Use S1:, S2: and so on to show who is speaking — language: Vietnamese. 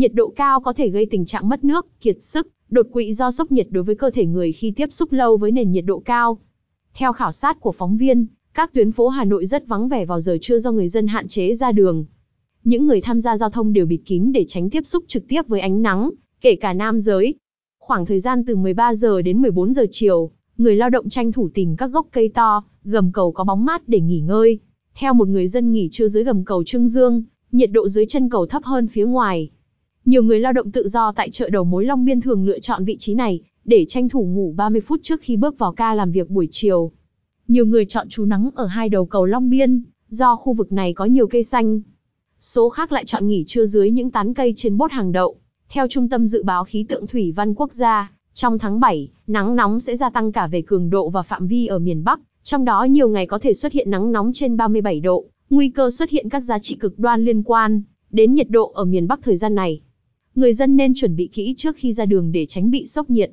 S1: Nhiệt độ cao có thể gây tình trạng mất nước, kiệt sức, đột quỵ do sốc nhiệt đối với cơ thể người khi tiếp xúc lâu với nền nhiệt độ cao. Theo khảo sát của phóng viên, các tuyến phố Hà Nội rất vắng vẻ vào giờ trưa do người dân hạn chế ra đường. Những người tham gia giao thông đều bịt kín để tránh tiếp xúc trực tiếp với ánh nắng, kể cả nam giới. Khoảng thời gian từ 13 giờ đến 14 giờ chiều, người lao động tranh thủ tìm các gốc cây to, gầm cầu có bóng mát để nghỉ ngơi. Theo một người dân nghỉ trưa dưới gầm cầu Trương Dương, nhiệt độ dưới chân cầu thấp hơn phía ngoài. Nhiều người lao động tự do tại chợ đầu mối Long Biên thường lựa chọn vị trí này, để tranh thủ ngủ 30 phút trước khi bước vào ca làm việc buổi chiều. Nhiều người chọn trú nắng ở hai đầu cầu Long Biên, do khu vực này có nhiều cây xanh. Số khác lại chọn nghỉ trưa dưới những tán cây trên bốt hàng đậu. Theo Trung tâm Dự báo Khí tượng Thủy văn Quốc gia, trong tháng 7, nắng nóng sẽ gia tăng cả về cường độ và phạm vi ở miền Bắc, trong đó nhiều ngày có thể xuất hiện nắng nóng trên 37 độ, nguy cơ xuất hiện các giá trị cực đoan liên quan đến nhiệt độ ở miền Bắc thời gian này. Người dân nên chuẩn bị kỹ trước khi ra đường để tránh bị sốc nhiệt.